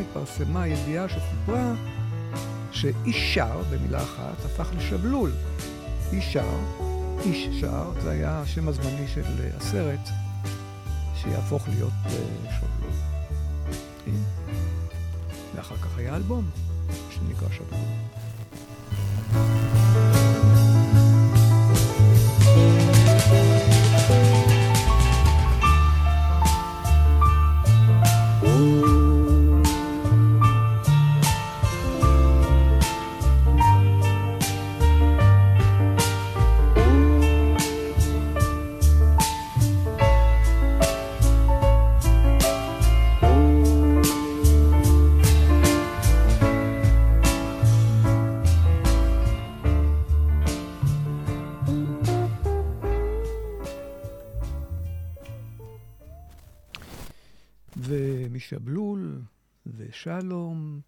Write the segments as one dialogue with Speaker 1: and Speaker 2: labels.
Speaker 1: התפרסמה ידיעה שסיפרה שאיש שר, במילה אחת, הפך לשבלול. איש שר, איש שר, זה היה השם הזמני של הסרט, שיהפוך להיות אה, שבלול. ואחר כך היה אלבום שנקרא שבלול. שבלול ושלום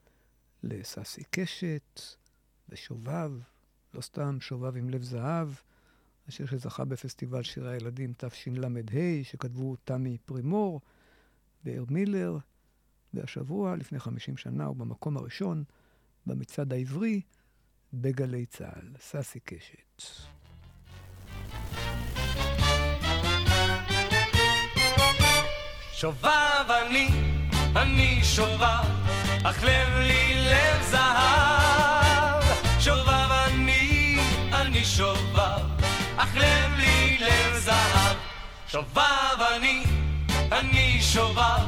Speaker 1: לססי קשת ושובב, לא סתם שובב עם לב זהב, השיר שזכה בפסטיבל שירי הילדים תשל"ה, שכתבו תמי פרימור ואיר מילר, והשבוע, לפני 50 שנה, הוא במקום הראשון במצעד העברי בגלי צה"ל. ססי קשת.
Speaker 2: שובב אני אני שובב, אך לב לי לב זהב. שובב אני, אני שובב, אך לב לי לב זהב. שובב אני, אני שובב,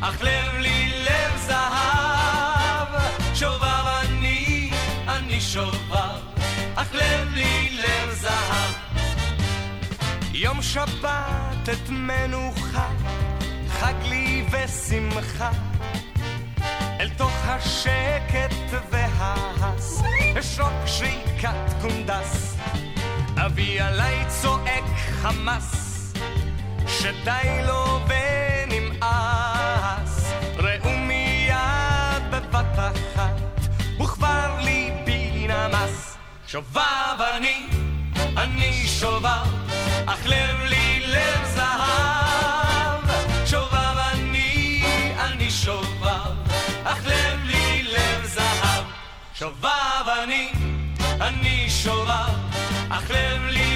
Speaker 2: אך לב לי לב זהב. שובב אני, אני שובב, אך לב לי לב זהב. יום שבת את מנוחה חג לי ושמחה. אל תוך השקט וההס אשרוק שריקת קונדס. אבי עליי צועק חמס שדי לו ונמאס. ראו מיד בבת אחת וכבר ליבי נמס שובב אני, אני שובב אך לב לי שובב אני, אני שובב, אך לב לי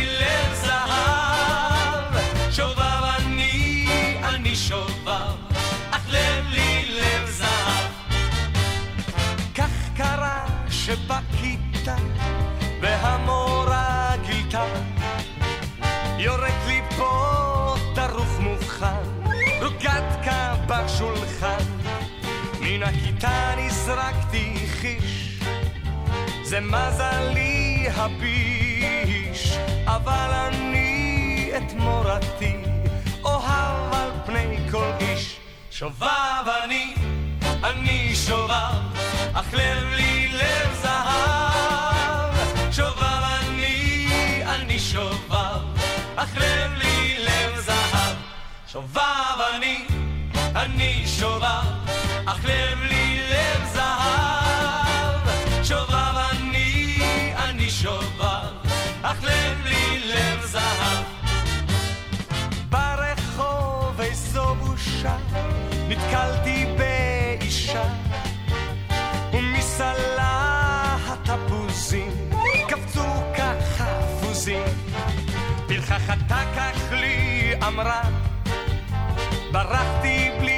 Speaker 2: זה מזלי הביש, אבל אני את מורתי אוהב על פני כל איש. שובב אני, אני שובב, אך לב לי לב זהב. שובב אני, אני שובב, אך לב לי לב זהב. שובב אני, אני שובב, אך לב לי לב זהב. אך לב לי לב זהב. ברחוב איזו בושה, נתקלתי באישה, ומסלה התפוזים קפצו כחפוזים. פרחחתה כך לי אמרה, ברחתי בלי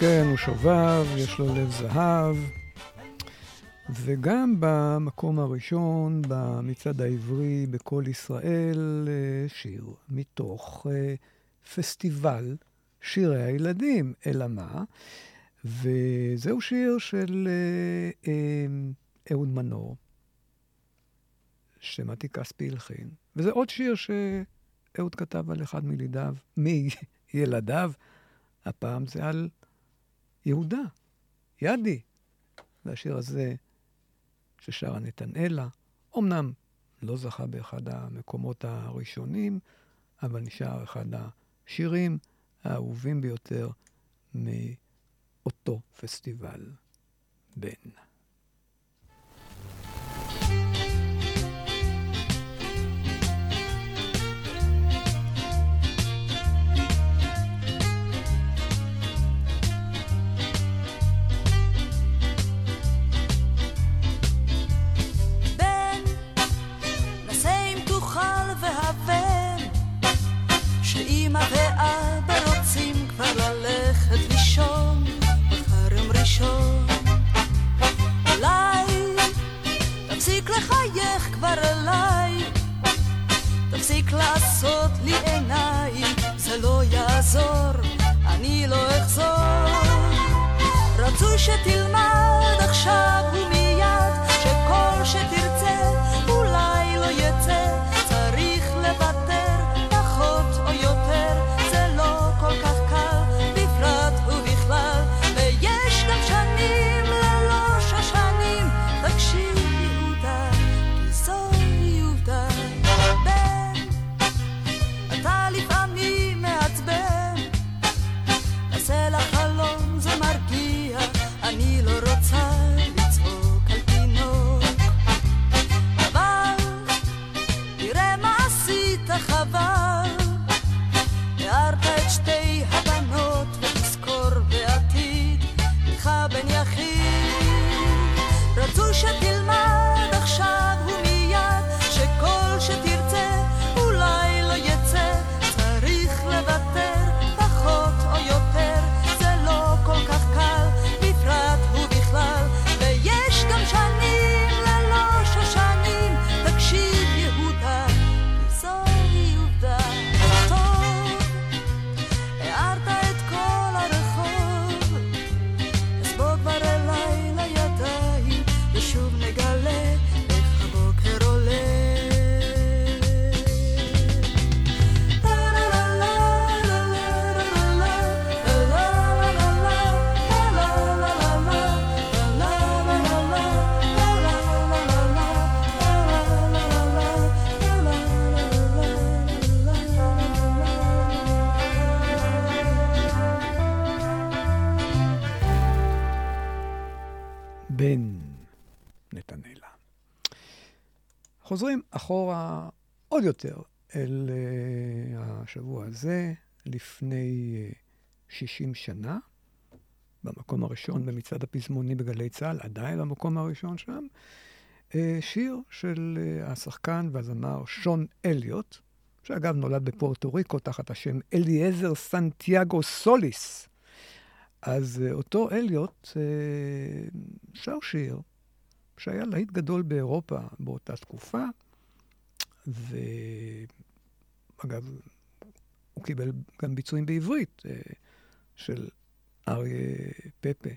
Speaker 1: כן, הוא שובב, יש לו לב זהב. וגם במקום הראשון, במצעד העברי בקול ישראל, אה, שיר מתוך אה, פסטיבל שירי הילדים. אלא מה? וזהו שיר של אה, אהוד מנור, שמתי כספי הלחין. וזה עוד שיר שאהוד כתב על אחד מלידיו, מילדיו. הפעם זה על יהודה, ידי. והשיר הזה ששרה נתנאלה, אמנם לא זכה באחד המקומות הראשונים, אבל נשאר אחד השירים האהובים ביותר מאותו פסטיבל בן. אחורה עוד יותר אל uh, השבוע הזה, לפני uh, 60 שנה, במקום הראשון במצעד הפזמוני בגלי צה"ל, עדיין במקום הראשון שם, uh, שיר של השחקן והזמר שון אליוט, שאגב נולד בפורטו ריקו תחת השם אליעזר סנטיאגו סוליס. אז אותו אליוט שר שיר שהיה להיט גדול באירופה באותה תקופה, ואגב, הוא קיבל גם ביצועים בעברית uh, של אריה פפה,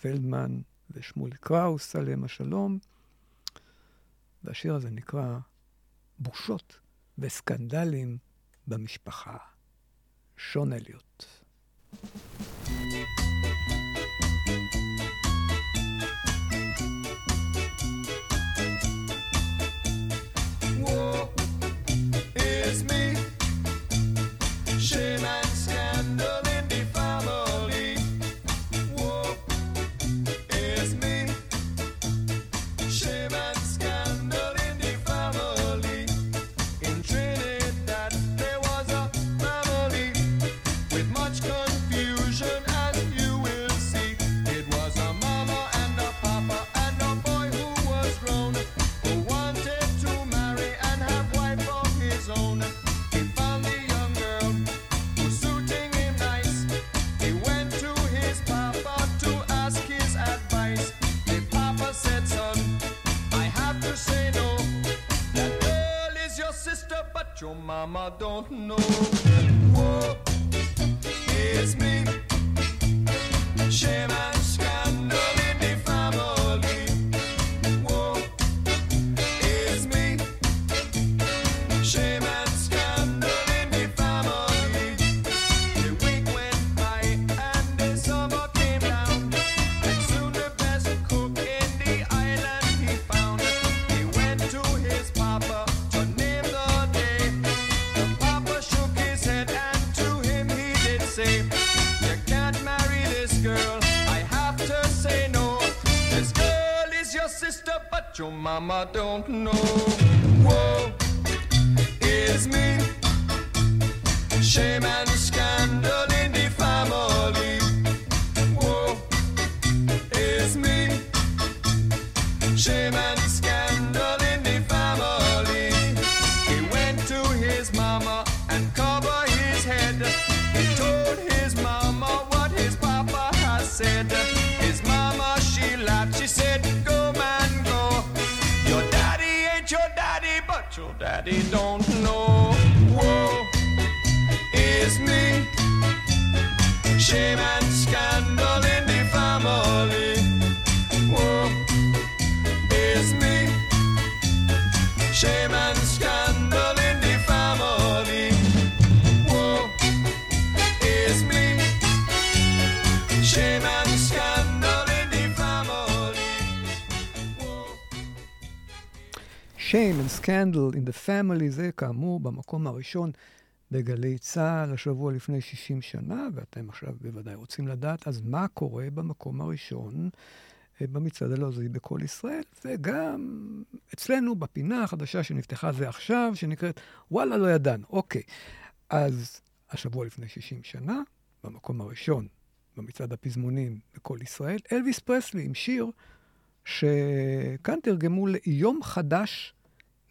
Speaker 1: פלדמן ושמולי קראוס, עליהם השלום. והשיר הזה נקרא בושות וסקנדלים במשפחה. שון אליוט.
Speaker 3: don't know. Mama don't know. Is me. Shame and scandal in the family. Is me. Shame and scandal in the family. He went to his mama and covered his head. He told his mama what his papa had said. His mama, she laughed, she said, daddy don't Shame and Scandal in the Family,
Speaker 1: זה כאמור במקום הראשון בגלי צה"ל השבוע לפני 60 שנה, ואתם עכשיו בוודאי רוצים לדעת, אז מה קורה במקום הראשון אה, במצעד הלועזי בכל ישראל, וגם אצלנו בפינה החדשה שנפתחה זה עכשיו, שנקראת וואלה לא ידענו. אוקיי, אז השבוע לפני 60 שנה, במקום הראשון במצעד הפזמונים בכל ישראל, אלוויס פרסלי עם שיר שכאן תרגמו ליום חדש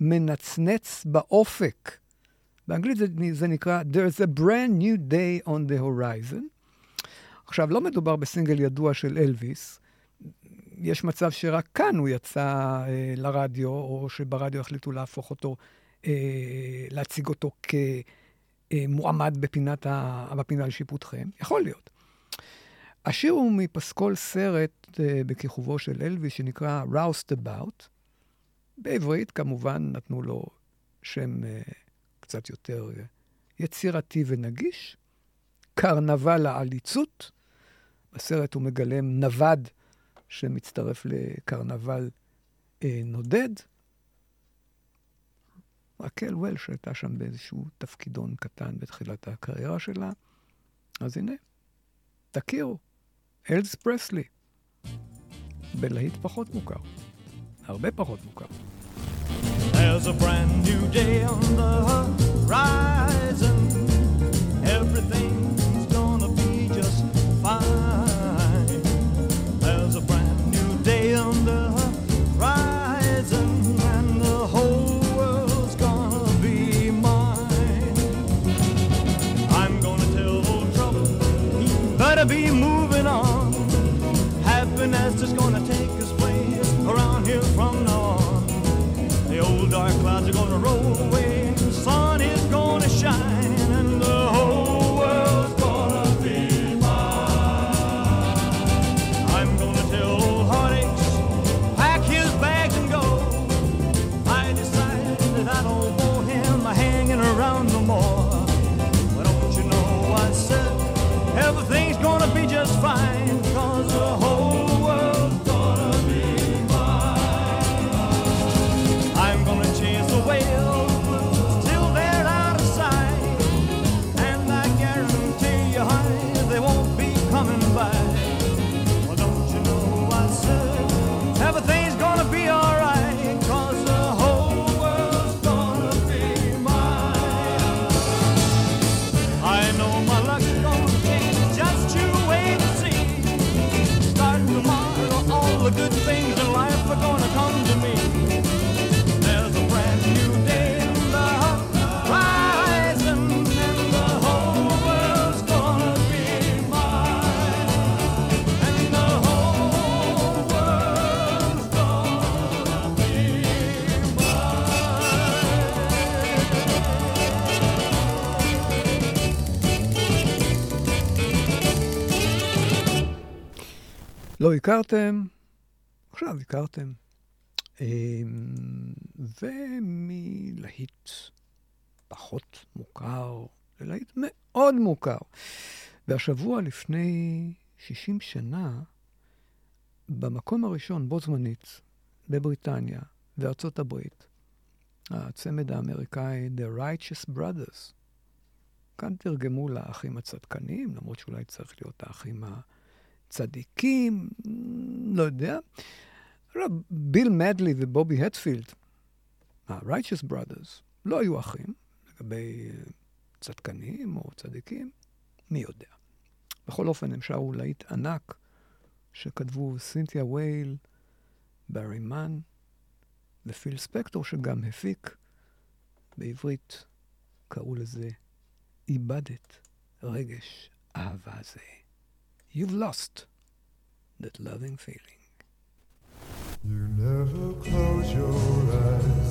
Speaker 1: מנצנץ באופק. באנגלית זה, זה נקרא There's a brand new day on the horizon. עכשיו, לא מדובר בסינגל ידוע של אלוויס. יש מצב שרק כאן הוא יצא אה, לרדיו, או שברדיו החליטו להפוך אותו, אה, להציג אותו כמועמד בפינת ה, בפינה לשיפוטכם. יכול להיות. השיר הוא מפסקול סרט uh, בכיכובו של אלוויס שנקרא Roused About. בעברית כמובן נתנו לו שם uh, קצת יותר uh, יצירתי ונגיש. קרנבל העליצות. בסרט הוא מגלם נווד שמצטרף לקרנבל uh, נודד. רקל וולש הייתה שם באיזשהו תפקידון קטן בתחילת הקריירה שלה. אז הנה, תכירו. אלס פרסלי, בלהיט פחות מוכר, הרבה פחות מוכר.
Speaker 4: There's a brand new day on the horizon. Everything wine. the good things in life are gonna come to me. There's a brand new day in the horizon, and the whole world's gonna be mine. And the whole world's gonna be mine.
Speaker 1: לא הכרתם? עכשיו הכרתם. אמ, ומלהיט פחות מוכר ללהיט מאוד מוכר. והשבוע לפני 60 שנה, במקום הראשון, בו זמנית, בבריטניה בארצות הברית, הצמד האמריקאי The Righteous Brothers. כאן תרגמו לאחים הצדקנים, למרות שאולי צריך להיות האחים הצדיקים, לא יודע. לא, ביל מדלי ובובי הטפילד, ה-Righteous Brothers, לא היו אחים, לגבי אה, צדקנים או צדיקים, מי יודע. בכל אופן, הם שרו להיט ענק שכתבו סינתיה וייל, ברי מן ופיל ספקטור, שגם הפיק בעברית, קראו לזה איבדת רגש אהבה זה. You've lost that loving feeling.
Speaker 3: You never close your eyes.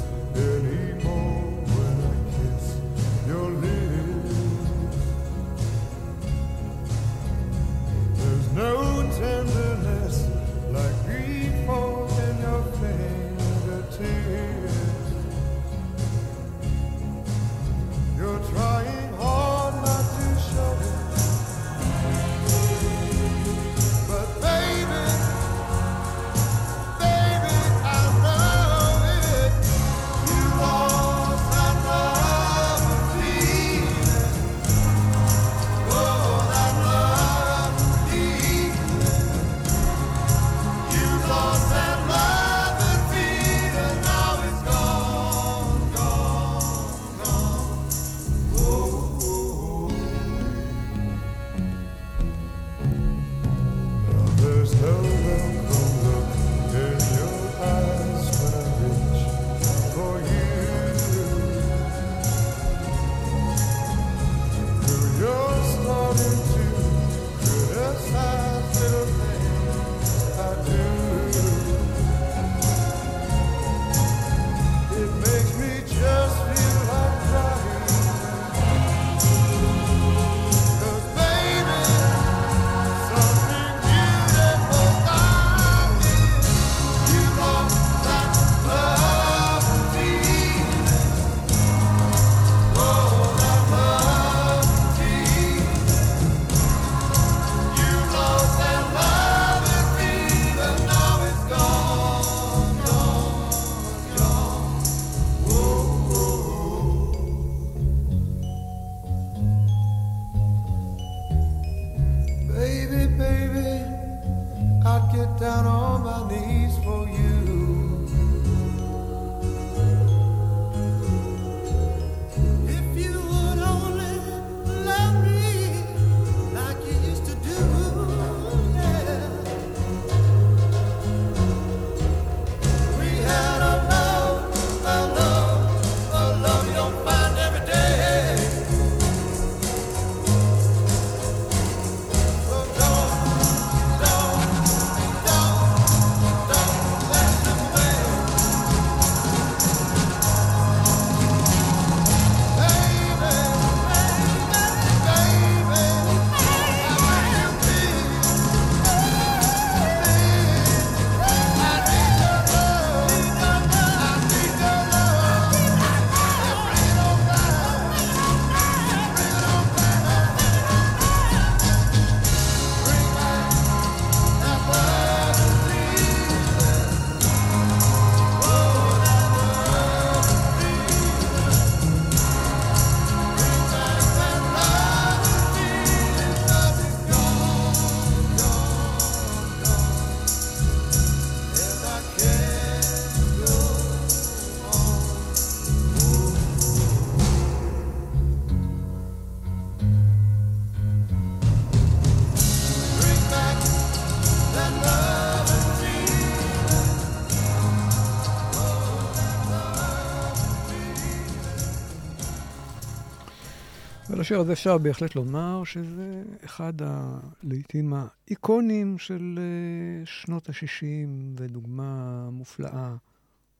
Speaker 1: השיר הזה אפשר בהחלט לומר שזה אחד הלעיתים האיקונים של אה, שנות ה-60, ודוגמה מופלאה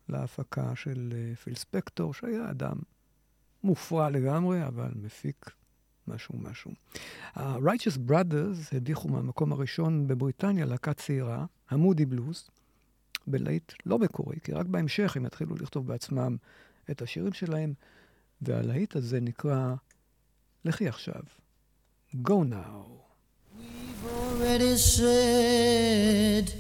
Speaker 1: להפקה של אה, פיל ספקטור, שהיה אדם מופרע לגמרי, אבל מפיק משהו משהו. ה-Righteous Brothers הדיחו מהמקום הראשון בבריטניה להקה צעירה, המודי בלוז, בלהיט לא מקורי, כי רק בהמשך הם יתחילו לכתוב בעצמם את השירים שלהם, והלהיט הזה נקרא לכי עכשיו, Go Now.
Speaker 5: already said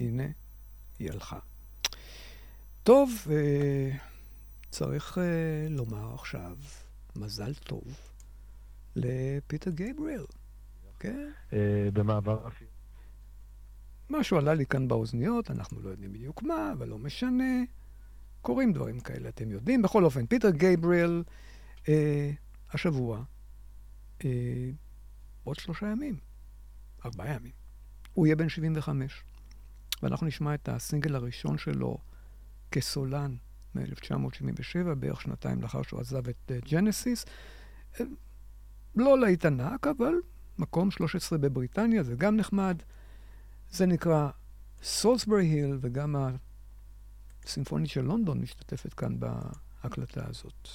Speaker 1: והנה, היא הלכה. טוב, אה, צריך אה, לומר עכשיו מזל טוב לפיטר גייבריאל. כן?
Speaker 6: אה, במעבר.
Speaker 1: משהו עלה לי כאן באוזניות, אנחנו לא יודעים בדיוק מה, אבל לא משנה. קורים דברים כאלה, אתם יודעים. בכל אופן, פיטר גייבריאל, אה, השבוע, אה, עוד שלושה ימים, ארבעה ימים, הוא יהיה בן 75. ואנחנו נשמע את הסינגל הראשון שלו כסולן מ-1977, בערך שנתיים לאחר שהוא עזב את ג'נסיס. אה, לא להיט ענק, אבל מקום 13 בבריטניה, זה גם נחמד. זה נקרא סולסברי היל, וגם הסימפונית של לונדון משתתפת כאן בהקלטה הזאת.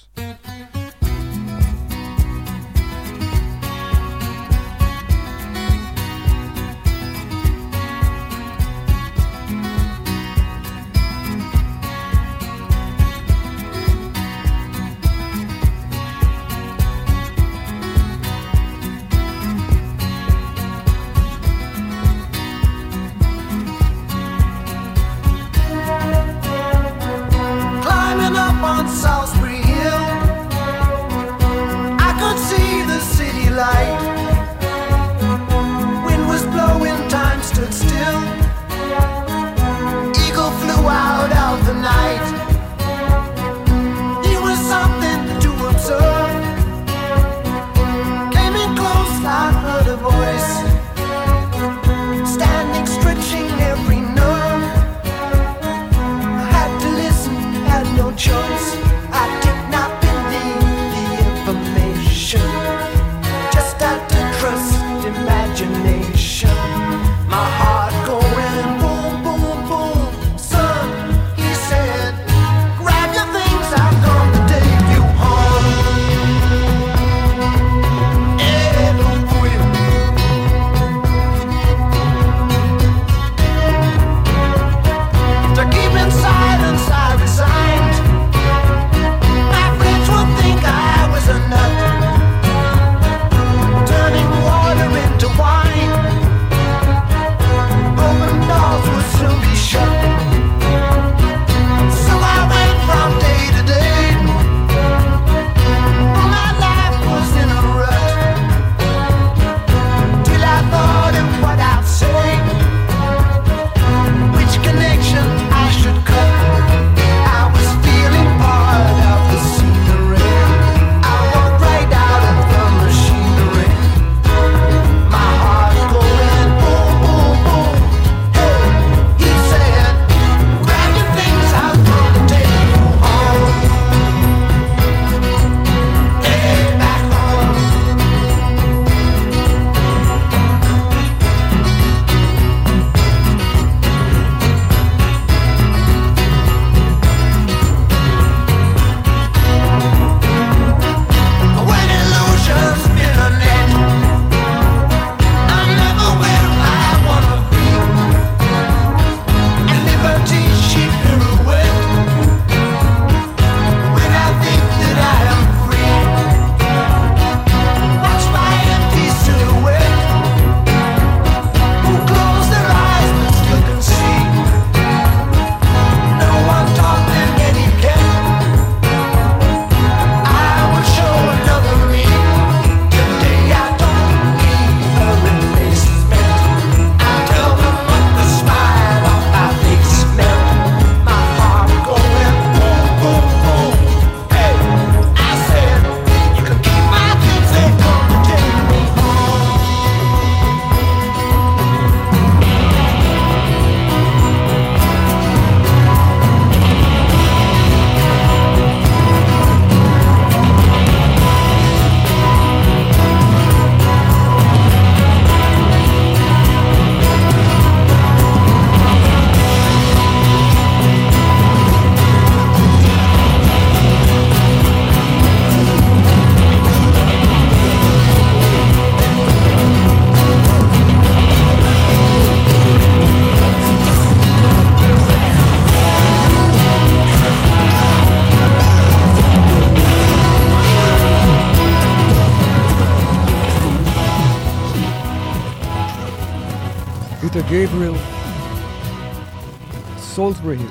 Speaker 1: סולסברי היל.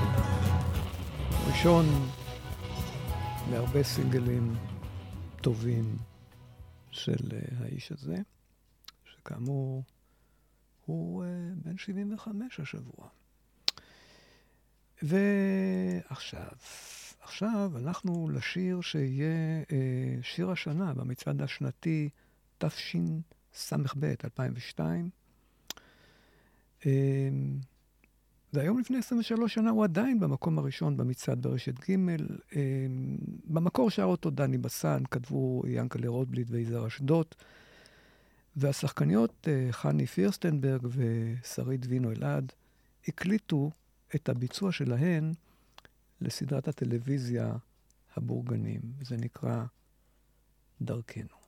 Speaker 1: ראשון מהרבה סינגלים טובים של אה, האיש הזה, שכאמור הוא אה, בן 75 השבוע. ועכשיו, עכשיו אנחנו לשיר שיהיה אה, שיר השנה במצעד השנתי תשס"ב 2002. והיום לפני 23 שנה הוא עדיין במקום הראשון במצעד ברשת ג', אמ, במקור שר אותו דני בסן, כתבו ינקלה רוטבליט ויזהר אשדות, והשחקניות אה, חני פירסטנברג ושרית וינו אלעד הקליטו את הביצוע שלהן לסדרת הטלוויזיה הבורגנים, זה נקרא דרכנו.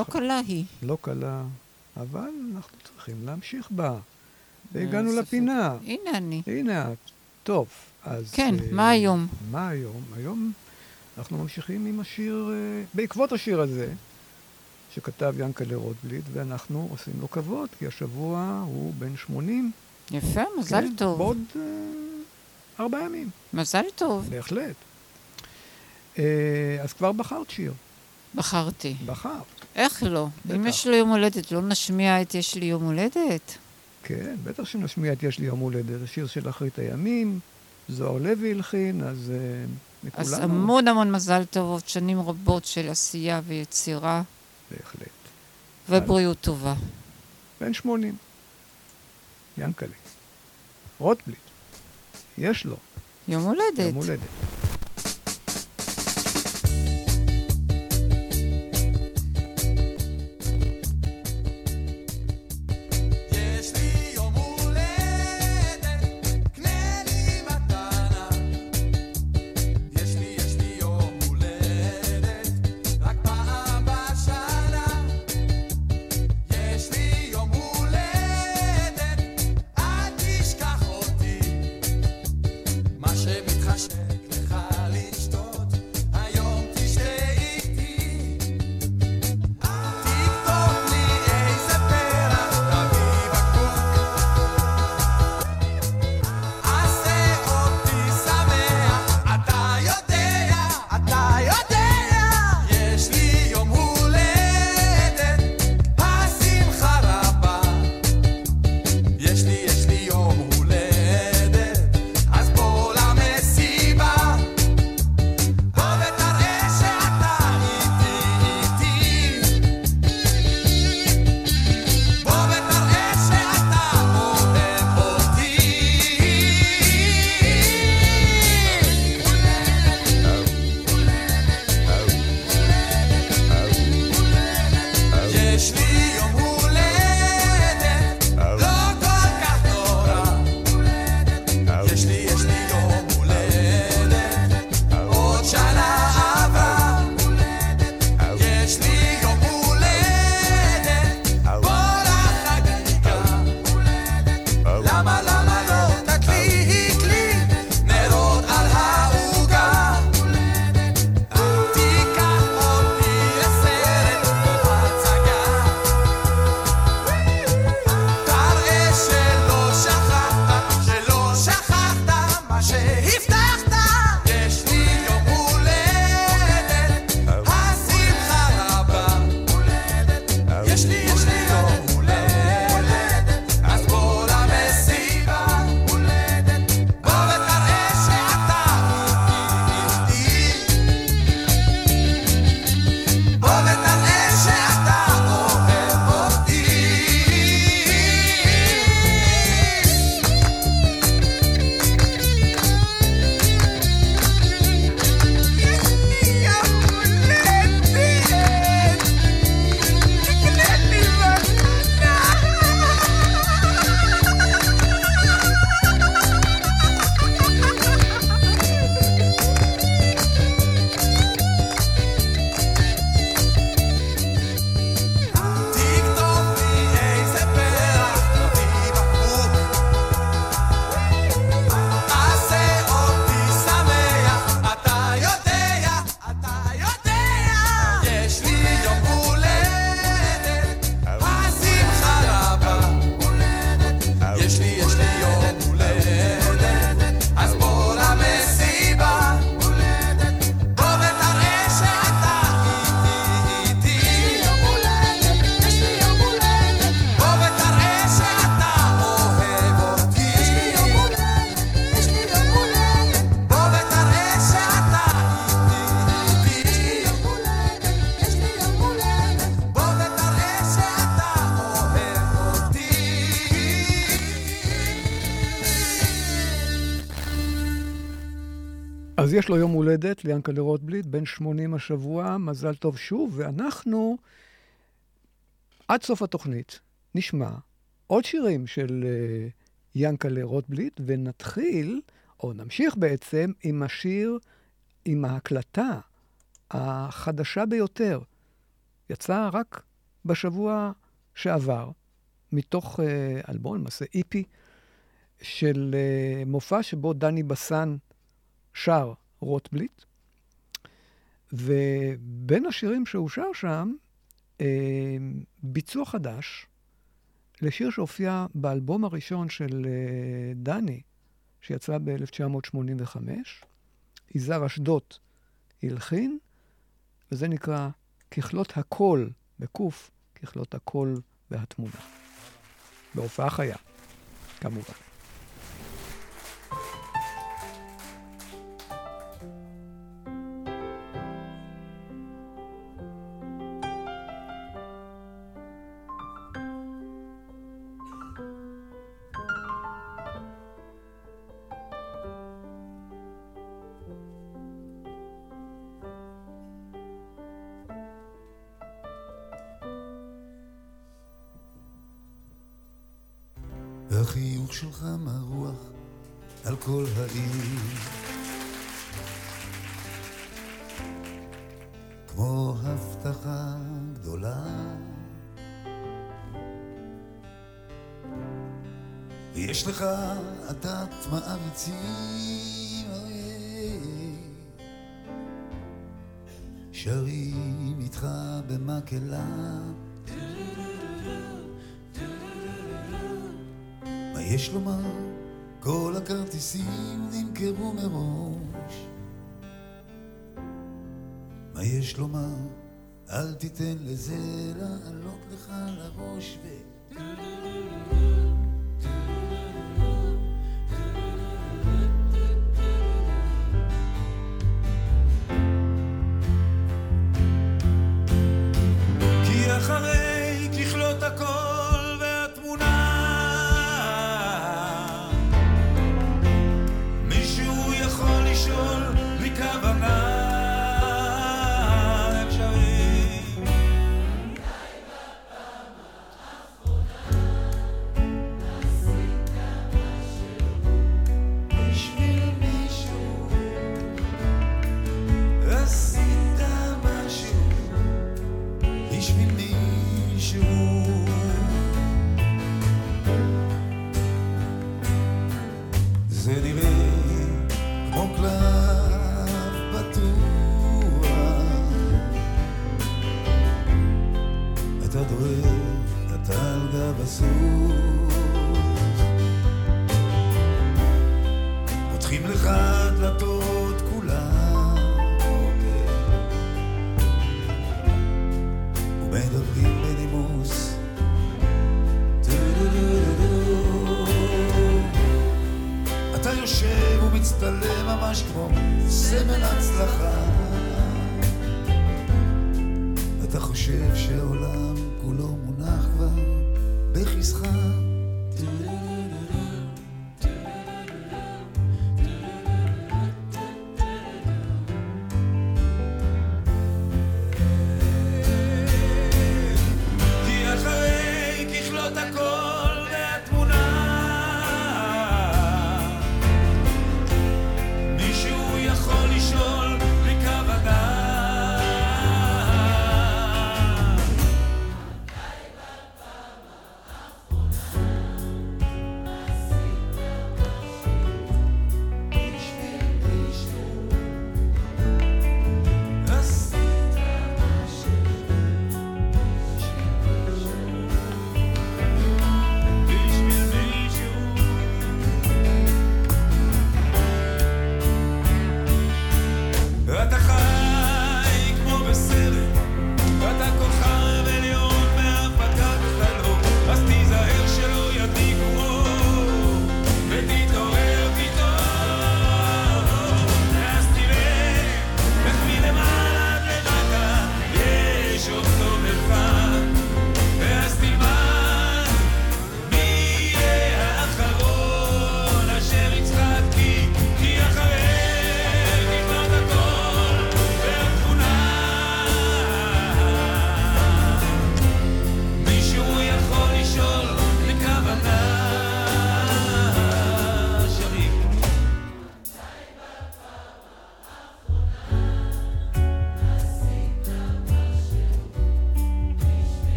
Speaker 6: לא קלה היא.
Speaker 7: לא קלה, אבל אנחנו צריכים להמשיך בה. והגענו
Speaker 6: ספק.
Speaker 7: לפינה.
Speaker 6: הנה אני.
Speaker 7: הנה את. טוב, אז...
Speaker 6: כן,
Speaker 7: אה,
Speaker 6: מה היום?
Speaker 7: מה היום? היום אנחנו ממשיכים עם השיר, אה, בעקבות השיר הזה, שכתב ינקלה רוטבליט, ואנחנו עושים לו כבוד, כי השבוע הוא בן 80.
Speaker 6: יפה, מזל
Speaker 7: כן,
Speaker 6: טוב.
Speaker 7: בעוד אה, ארבעה ימים,
Speaker 6: מזל טוב.
Speaker 7: בהחלט. אה, אז כבר בחרת שיר.
Speaker 6: בחרתי.
Speaker 7: בחרת.
Speaker 6: איך לא? אם
Speaker 7: בטח.
Speaker 6: יש לו יום הולדת, לא נשמיע את יש לי יום הולדת?
Speaker 7: כן, בטח שנשמיע את יש לי יום הולדת. שיר של אחרית הימים, זוהר לוי הלחין, אז uh,
Speaker 6: אז
Speaker 7: מכולנו...
Speaker 6: המון המון מזל טוב, עוד שנים רבות של עשייה ויצירה,
Speaker 7: בהחלט.
Speaker 6: ובריאות טובה.
Speaker 7: בן 80. ינקלה. רוטבליט. יש לו
Speaker 6: יום הולדת.
Speaker 7: יום הולדת.
Speaker 1: הולדת
Speaker 7: לרוטבליט, רוטבליט, בן 80 השבוע, מזל טוב שוב, ואנחנו, עד סוף התוכנית, נשמע עוד שירים של אה, uh, לרוטבליט, רוטבליט, ונתחיל, או נמשיך בעצם, עם השיר, עם ההקלטה החדשה ביותר.
Speaker 8: יצאה רק בשבוע שעבר, מתוך אה, אלבון, למעשה איפי, של אה, מופע שבו דני בסן שר רוטבליט, ובין השירים שר שם, אה, ביצוע חדש לשיר שהופיע באלבום הראשון של אה, דני, שיצא ב-1985, יזהר אשדות הלחין, וזה נקרא ככלות הקול, בקוף, ככלות הקול והתמונה. בהופעה חיה, כמובן.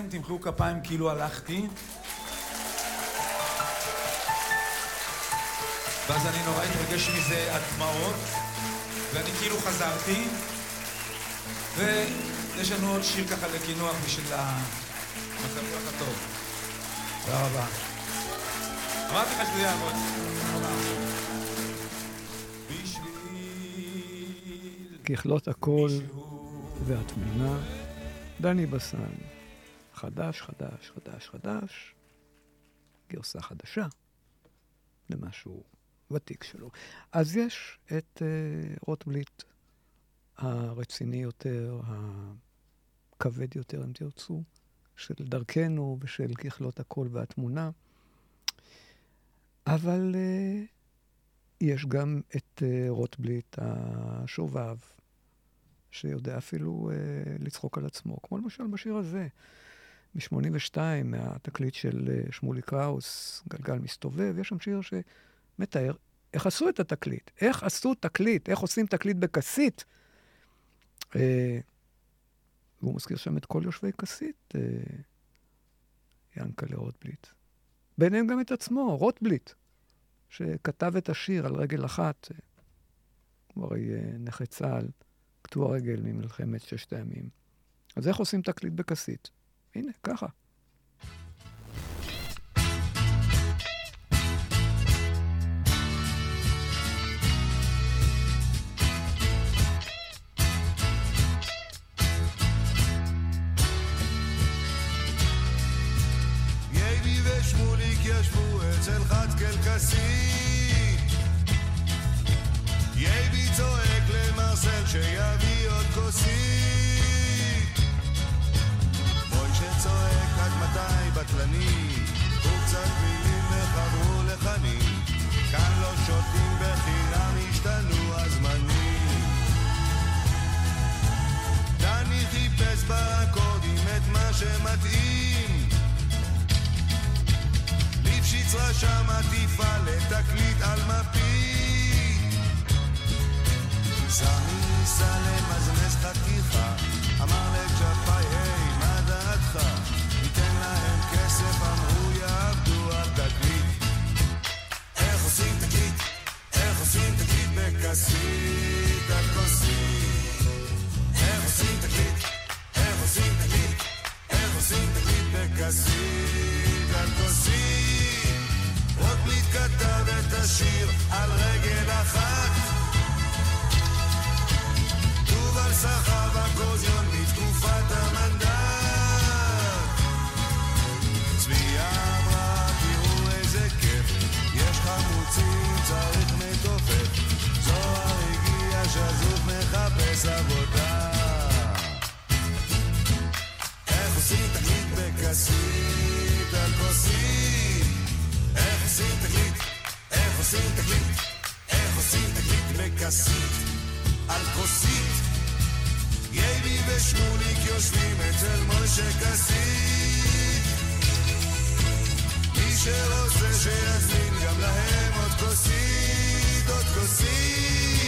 Speaker 9: אתם תמחאו כפיים כאילו הלכתי. ואז אני נורא אתרגש מזה עד דמעות, ואני כאילו חזרתי, ויש לנו עוד שיר ככה לקינוח בשביל המצב רוח הטוב. תודה רבה. אמרתי לך שזה יעבוד.
Speaker 1: ככלות הכל והתמונה, דני בסן, חדש, חדש, חדש, חדש, גרסה חדשה למשהו ותיק שלו. אז יש את uh, רוטבליט הרציני יותר, הכבד יותר, אם תרצו, של דרכנו ושל ככלות הכל והתמונה. אבל uh, יש גם את uh, רוטבליט השובב, שיודע אפילו uh, לצחוק על עצמו, כמו למשל בשיר הזה, מ-82, מהתקליט של uh, שמולי קראוס, גלגל מסתובב, יש שם שיר שמתאר איך עשו את התקליט, איך עשו תקליט, איך עושים תקליט בכסית. Uh, והוא מזכיר שם את כל יושבי כסית, uh, ינקלה רוטבליט. ביניהם גם את עצמו, רוטבליט, שכתב את השיר על רגל אחת, הוא הרי uh, נכה צה"ל, קטוע רגל ממלחמת ששת הימים. אז איך עושים תקליט בכסית? הנה, ככה.
Speaker 10: ייבי ושמוליק ישבו אצל חצקל כסית מתי בטלני וקצת מילים וחברו לחנים כאן לא שותים בחינם השתנו הזמנים דני חיפש באקורדים את מה שמתאים ליפשיץ רשם עטיפה לתקליט על מפית סמי ניסה למזמז חתיכה אמר לג'פאי היי בכסית על כוסית איך עושים תקליט איך עושים תקליט איך עושים תקליט בכסית על כוסית רוטבליט כתב את השיר על רגל אחת כתוב על סחב אקורדיון שזוף מחפש עבודה. איך עושים תקליט בכסית על כוסית? איך עושים תקליט? איך עושים תקליט? איך עושים תקליט בכסית על כוסית? ייבי ושמוליק יושבים אצל משה כסית מי שרוצה שיזמין גם להם עוד כוסית עוד כוסית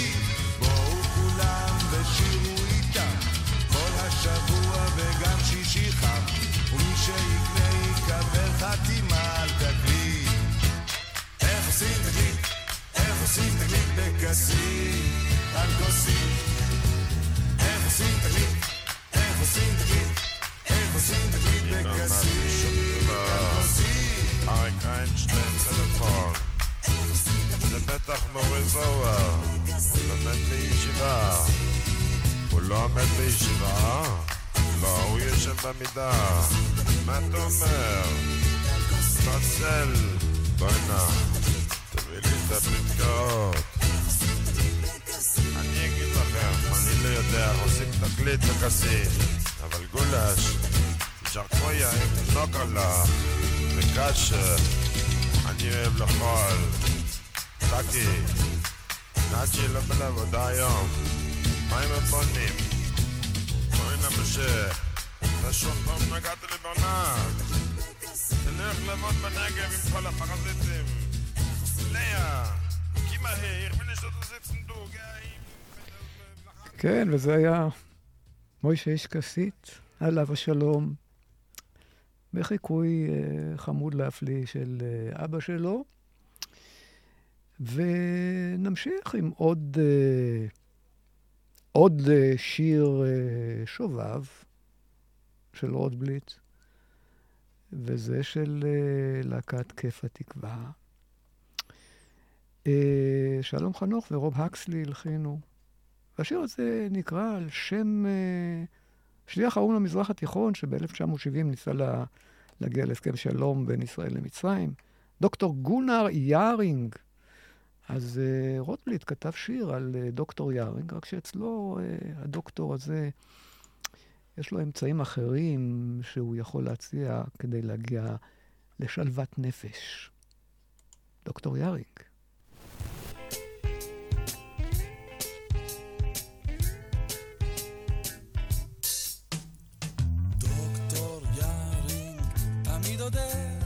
Speaker 10: כל השבוע וגם שישי חם ומי שיקנה יקבל חתימה על תקליט איך עושים תקליט? איך עושים תקליט בכסית? על כוסית איך עושים תקליט? איך עושים תקליט? איך עושים תקליט בכסית? על כוסית
Speaker 11: אריק איינשטיין טלפון זה בטח מורי זוהר הוא לומד בישיבה לא עומד בישיבה? לא, הוא ישן במידה מה אתה אומר? מתנצל בואי נא תביא לי את הפתקאות אני אגיד לכם, אני לא יודע עושים תקליט בכסית אבל גולש ז'רקויה עם נוקלה וקשה אני אוהב לאכול טאקי נאצ'י לא בן עבודה היום מים ובונים. בואי נמשה, לשון פעם נגעת לבונה. תלך לבון בנגב עם כל הפרזיטים. לאה, קימה העיר ולשתות איזה צנדוג.
Speaker 1: אה, כן, וזה היה מוישה איש כסית, עליו השלום, בחיקוי אה, חמוד להפליא של אה, אבא שלו. ונמשיך עם עוד... Uh, עוד אה, שיר אה, שובב של רוטבליט, וזה של אה, להקת כיף התקווה. שלום חנוך ורוב הקסלי הלחינו. והשיר הזה נקרא על שם שליח האו"ם למזרח התיכון, שב-1970 ניסה לה, להגיע להסכם שלום בין ישראל למצרים. דוקטור גונר יארינג. אז אה, רוטבליט כתב שיר על אה, דוקטור יארינג, רק שאצלו אה, הדוקטור הזה, יש לו אמצעים אחרים שהוא יכול להציע כדי להגיע לשלוות נפש. דוקטור יארינג.
Speaker 7: דוקטור יארינג תמיד עודר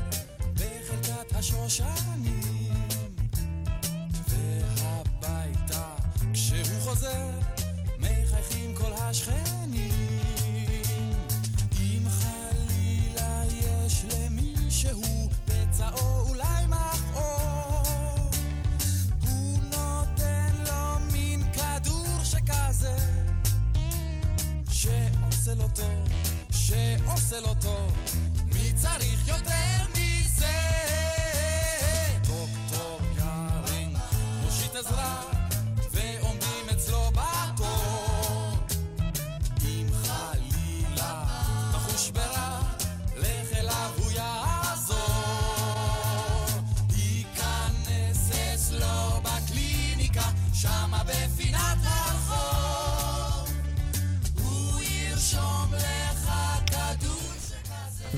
Speaker 7: בחלקת השושנים שעושה לו טוב, מי צריך יותר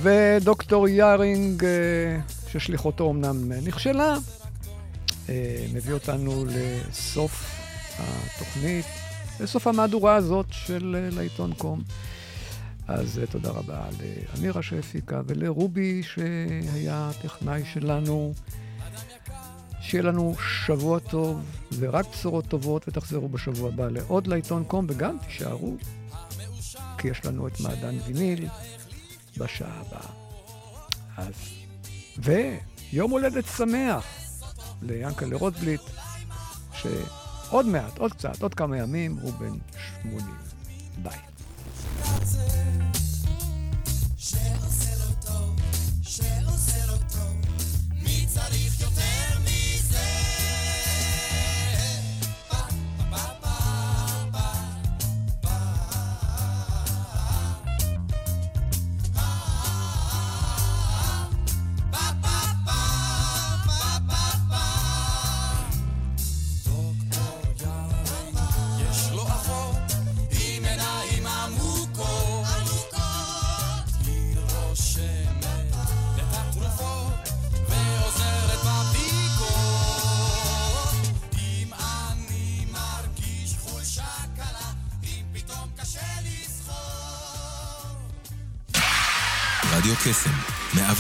Speaker 1: ודוקטור יארינג, אה, ששליחותו אמנם נכשלה, אה, מביא אותנו לסוף התוכנית, לסוף המהדורה הזאת של אה, לעיתון קום. אז תודה רבה לאמירה שהפיקה ולרובי שהיה הטכנאי שלנו. שיהיה לנו שבוע טוב ורק בשורות טובות ותחזרו בשבוע הבא לעוד לעיתון קום וגם תישארו כי יש לנו את מעדן ויניל בשעה הבאה. אז, ויום הולדת שמח ליענקלה רוטבליט, שעוד מעט, עוד קצת, עוד כמה ימים, הוא בן 80. ביי.